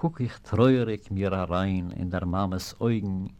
guck ich treurig mir herein in der Mames Augen,